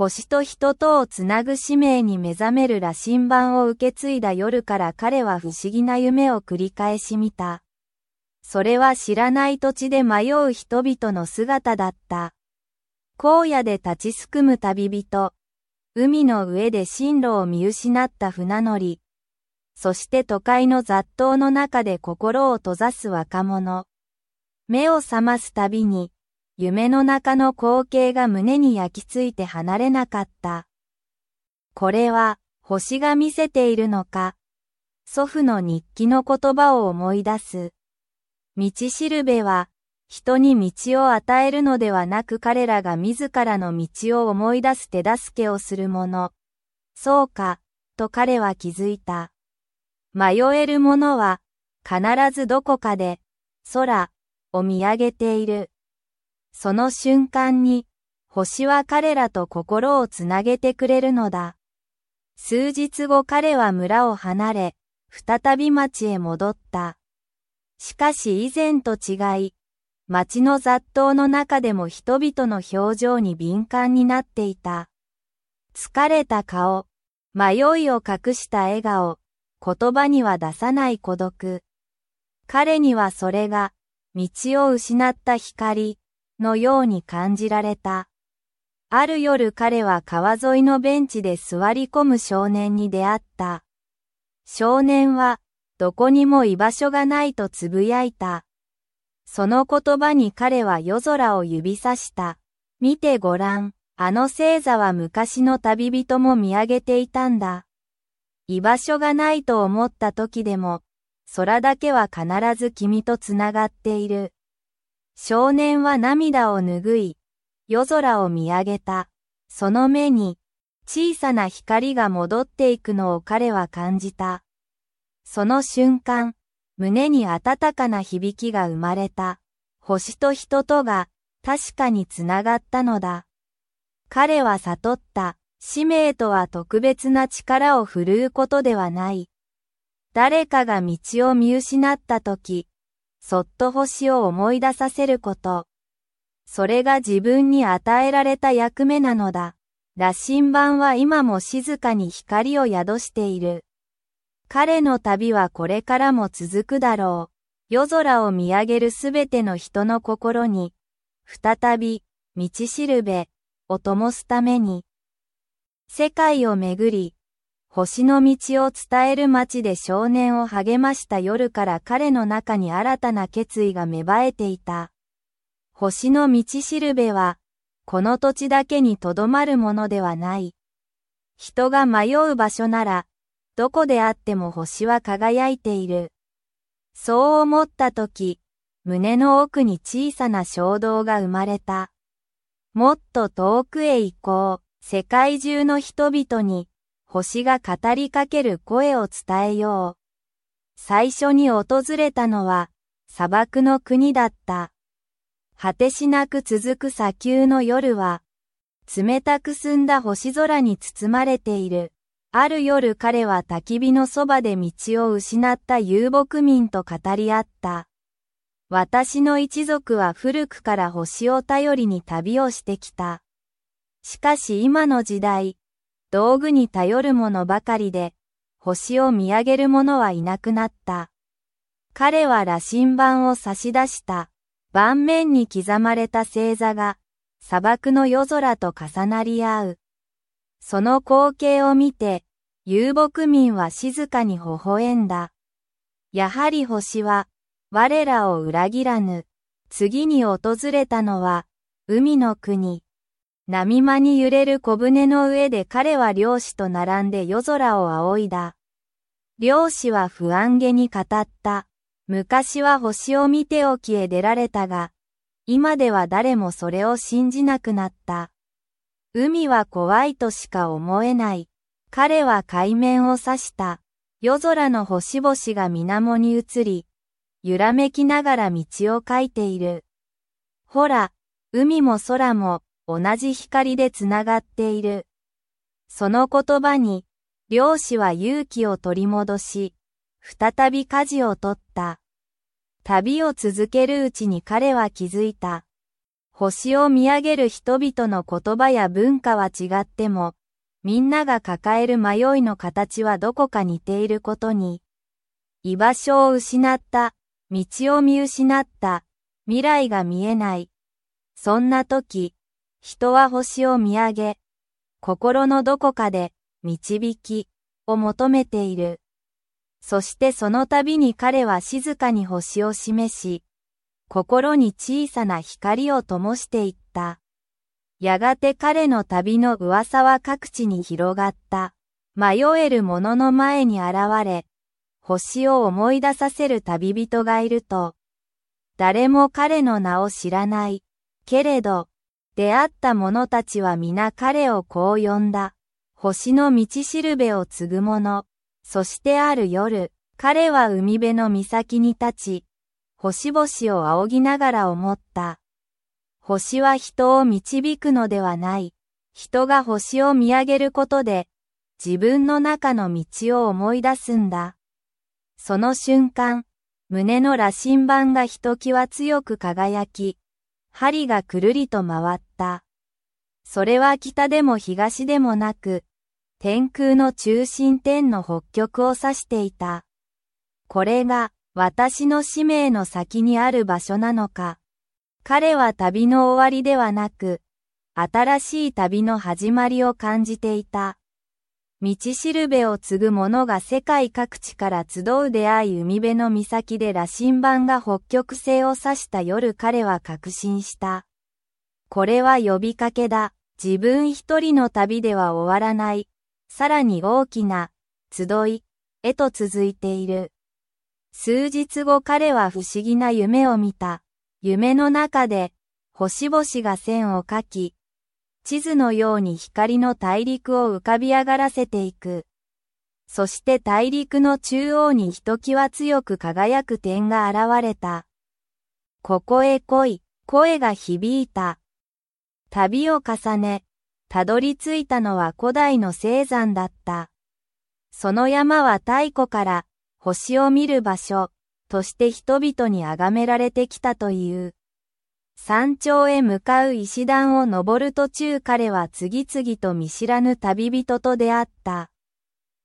星と人とをつなぐ使命に目覚める羅針盤を受け継いだ夜から彼は不思議な夢を繰り返し見た。それは知らない土地で迷う人々の姿だった。荒野で立ちすくむ旅人、海の上で進路を見失った船乗り、そして都会の雑踏の中で心を閉ざす若者。目を覚ますたびに、夢の中の光景が胸に焼き付いて離れなかった。これは、星が見せているのか。祖父の日記の言葉を思い出す。道しるべは、人に道を与えるのではなく彼らが自らの道を思い出す手助けをするもの。そうか、と彼は気づいた。迷える者は、必ずどこかで、空、を見上げている。その瞬間に、星は彼らと心をつなげてくれるのだ。数日後彼は村を離れ、再び町へ戻った。しかし以前と違い、街の雑踏の中でも人々の表情に敏感になっていた。疲れた顔、迷いを隠した笑顔、言葉には出さない孤独。彼にはそれが、道を失った光、のように感じられた。ある夜彼は川沿いのベンチで座り込む少年に出会った。少年は、どこにも居場所がないとつぶやいた。その言葉に彼は夜空を指さした。見てごらん。あの星座は昔の旅人も見上げていたんだ。居場所がないと思った時でも、空だけは必ず君とつながっている。少年は涙を拭い、夜空を見上げた。その目に、小さな光が戻っていくのを彼は感じた。その瞬間、胸に温かな響きが生まれた。星と人とが確かにつながったのだ。彼は悟った。使命とは特別な力を振るうことではない。誰かが道を見失った時、そっと星を思い出させること。それが自分に与えられた役目なのだ。羅針盤は今も静かに光を宿している。彼の旅はこれからも続くだろう。夜空を見上げるすべての人の心に、再び、道しるべ、を灯すために、世界をめぐり、星の道を伝える街で少年を励ました夜から彼の中に新たな決意が芽生えていた。星の道しるべは、この土地だけにとどまるものではない。人が迷う場所なら、どこであっても星は輝いている。そう思った時、胸の奥に小さな衝動が生まれた。もっと遠くへ行こう。世界中の人々に星が語りかける声を伝えよう。最初に訪れたのは砂漠の国だった。果てしなく続く砂丘の夜は冷たく澄んだ星空に包まれている。ある夜彼は焚き火のそばで道を失った遊牧民と語り合った。私の一族は古くから星を頼りに旅をしてきた。しかし今の時代、道具に頼るものばかりで、星を見上げる者はいなくなった。彼は羅針盤を差し出した。盤面に刻まれた星座が、砂漠の夜空と重なり合う。その光景を見て、遊牧民は静かに微笑んだ。やはり星は、我らを裏切らぬ。次に訪れたのは、海の国。波間に揺れる小舟の上で彼は漁師と並んで夜空を仰いだ。漁師は不安げに語った。昔は星を見ておきへ出られたが、今では誰もそれを信じなくなった。海は怖いとしか思えない。彼は海面を指した。夜空の星々が水面に映り、揺らめきながら道を描いている。ほら、海も空も同じ光でつながっている。その言葉に、漁師は勇気を取り戻し、再び舵を取った。旅を続けるうちに彼は気づいた。星を見上げる人々の言葉や文化は違っても、みんなが抱える迷いの形はどこか似ていることに、居場所を失った、道を見失った、未来が見えない。そんな時、人は星を見上げ、心のどこかで、導き、を求めている。そしてその度に彼は静かに星を示し、心に小さな光を灯していった。やがて彼の旅の噂は各地に広がった。迷える者の前に現れ、星を思い出させる旅人がいると、誰も彼の名を知らない。けれど、出会った者たちは皆彼をこう呼んだ。星の道しるべを継ぐ者。そしてある夜、彼は海辺の岬に立ち、星々を仰ぎながら思った。星は人を導くのではない。人が星を見上げることで、自分の中の道を思い出すんだ。その瞬間、胸の羅針盤がひときわ強く輝き、針がくるりと回った。それは北でも東でもなく、天空の中心点の北極を指していた。これが私の使命の先にある場所なのか。彼は旅の終わりではなく、新しい旅の始まりを感じていた。道しるべを継ぐ者が世界各地から集う出会い海辺の岬で羅針盤が北極星を指した夜彼は確信した。これは呼びかけだ。自分一人の旅では終わらない。さらに大きな、集い、へと続いている。数日後彼は不思議な夢を見た。夢の中で、星々が線を描き、地図のように光の大陸を浮かび上がらせていく。そして大陸の中央にひときわ強く輝く点が現れた。ここへ来い、声が響いた。旅を重ね、たどり着いたのは古代の聖山だった。その山は太古から星を見る場所として人々に崇められてきたという。山頂へ向かう石段を登る途中彼は次々と見知らぬ旅人と出会った。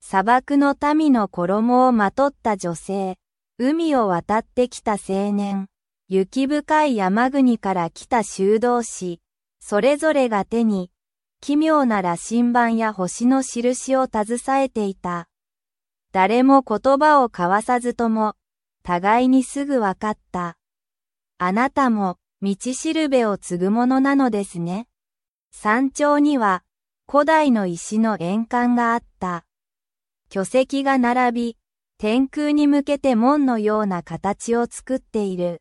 砂漠の民の衣をまとった女性、海を渡ってきた青年、雪深い山国から来た修道士、それぞれが手に奇妙な羅針盤や星の印を携えていた。誰も言葉を交わさずとも、互いにすぐわかった。あなたも、道しるべを継ぐものなのですね。山頂には、古代の石の円環があった。巨石が並び、天空に向けて門のような形を作っている。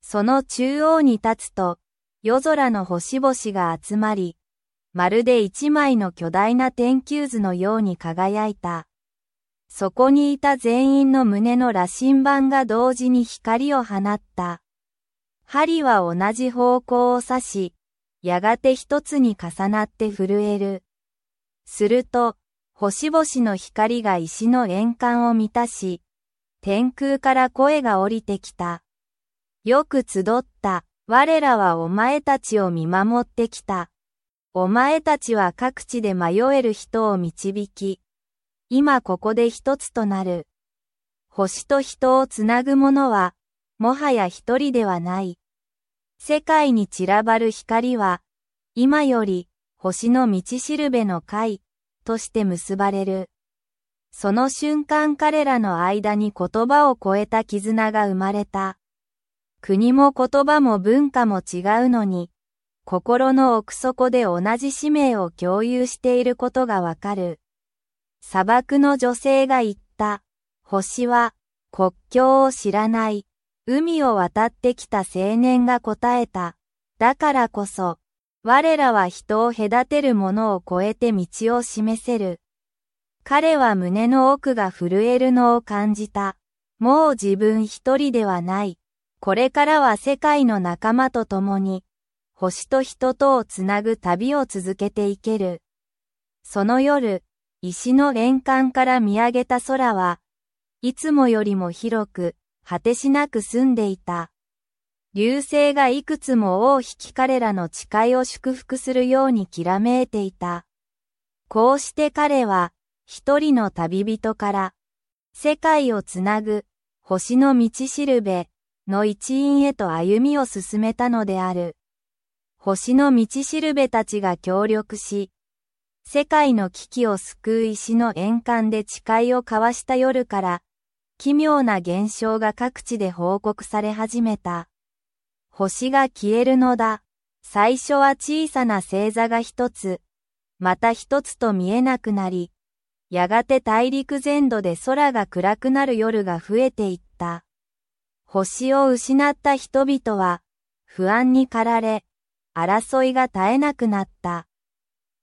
その中央に立つと、夜空の星々が集まり、まるで一枚の巨大な天球図のように輝いた。そこにいた全員の胸の羅針盤が同時に光を放った。針は同じ方向を指し、やがて一つに重なって震える。すると、星々の光が石の円環を満たし、天空から声が降りてきた。よく集った、我らはお前たちを見守ってきた。お前たちは各地で迷える人を導き、今ここで一つとなる。星と人をつなぐものは、もはや一人ではない。世界に散らばる光は、今より星の道しるべの会として結ばれる。その瞬間彼らの間に言葉を超えた絆が生まれた。国も言葉も文化も違うのに、心の奥底で同じ使命を共有していることがわかる。砂漠の女性が言った。星は国境を知らない。海を渡ってきた青年が答えた。だからこそ、我らは人を隔てるものを超えて道を示せる。彼は胸の奥が震えるのを感じた。もう自分一人ではない。これからは世界の仲間と共に、星と人とをつなぐ旅を続けていける。その夜、石の円環から見上げた空は、いつもよりも広く、果てしなく澄んでいた。流星がいくつも尾を引き彼らの誓いを祝福するようにきらめいていた。こうして彼は、一人の旅人から、世界をつなぐ、星の道しるべ、の一員へと歩みを進めたのである。星の道しるべたちが協力し、世界の危機を救う石の円環で誓いを交わした夜から、奇妙な現象が各地で報告され始めた。星が消えるのだ。最初は小さな星座が一つ、また一つと見えなくなり、やがて大陸全土で空が暗くなる夜が増えていった。星を失った人々は、不安に駆られ、争いが絶えなくなった。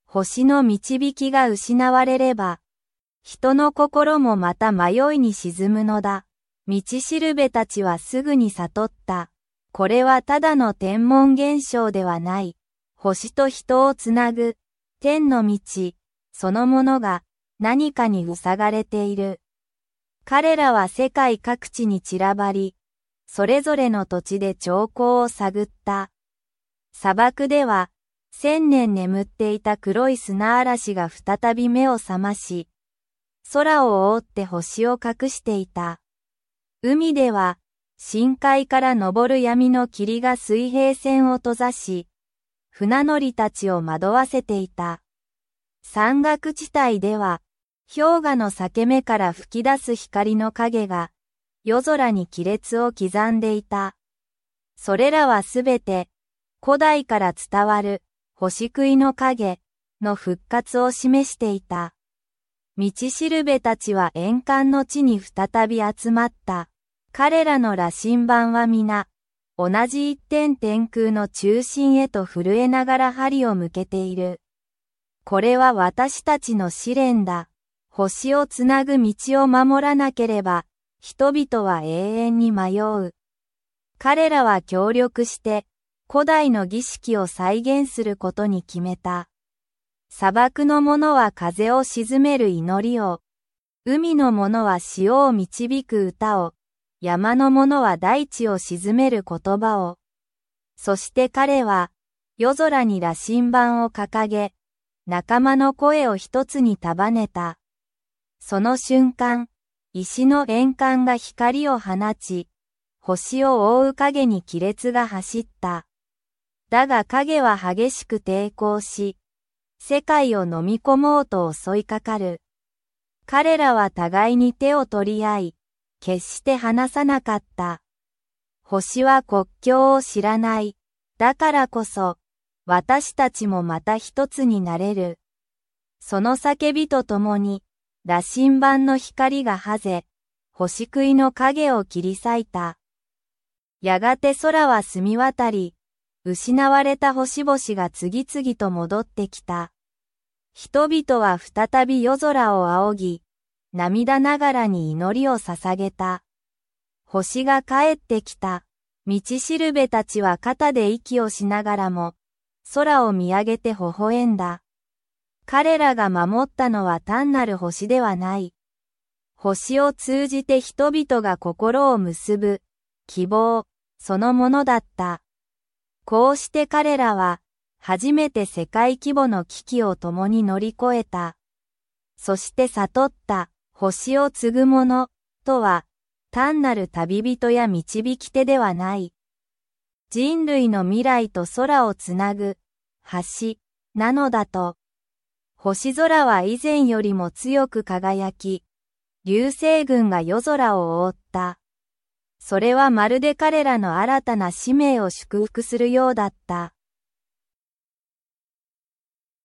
星の導きが失われれば、人の心もまた迷いに沈むのだ。道しるべたちはすぐに悟った。これはただの天文現象ではない。星と人をつなぐ、天の道、そのものが何かに塞がれている。彼らは世界各地に散らばり、それぞれの土地で兆候を探った。砂漠では、千年眠っていた黒い砂嵐が再び目を覚まし、空を覆って星を隠していた。海では、深海から昇る闇の霧が水平線を閉ざし、船乗りたちを惑わせていた。山岳地帯では、氷河の裂け目から吹き出す光の影が、夜空に亀裂を刻んでいた。それらはすべて、古代から伝わる、星食いの影の復活を示していた。道しるべたちは円環の地に再び集まった。彼らの羅針盤は皆、同じ一点天空の中心へと震えながら針を向けている。これは私たちの試練だ。星をつなぐ道を守らなければ、人々は永遠に迷う。彼らは協力して、古代の儀式を再現することに決めた。砂漠の者は風を鎮める祈りを、海の者は潮を導く歌を、山の者は大地を鎮める言葉を。そして彼は、夜空に羅針盤を掲げ、仲間の声を一つに束ねた。その瞬間、石の円環が光を放ち、星を覆う影に亀裂が走った。だが影は激しく抵抗し、世界を飲み込もうと襲いかかる。彼らは互いに手を取り合い、決して離さなかった。星は国境を知らない。だからこそ、私たちもまた一つになれる。その叫びとともに、羅針盤の光がはぜ、星食いの影を切り裂いた。やがて空は澄み渡り、失われた星々が次々と戻ってきた。人々は再び夜空を仰ぎ、涙ながらに祈りを捧げた。星が帰ってきた。道しるべたちは肩で息をしながらも、空を見上げて微笑んだ。彼らが守ったのは単なる星ではない。星を通じて人々が心を結ぶ、希望、そのものだった。こうして彼らは、初めて世界規模の危機を共に乗り越えた。そして悟った、星を継ぐ者、とは、単なる旅人や導き手ではない。人類の未来と空をつなぐ、橋、なのだと。星空は以前よりも強く輝き、流星群が夜空を覆った。それはまるで彼らの新たな使命を祝福するようだった。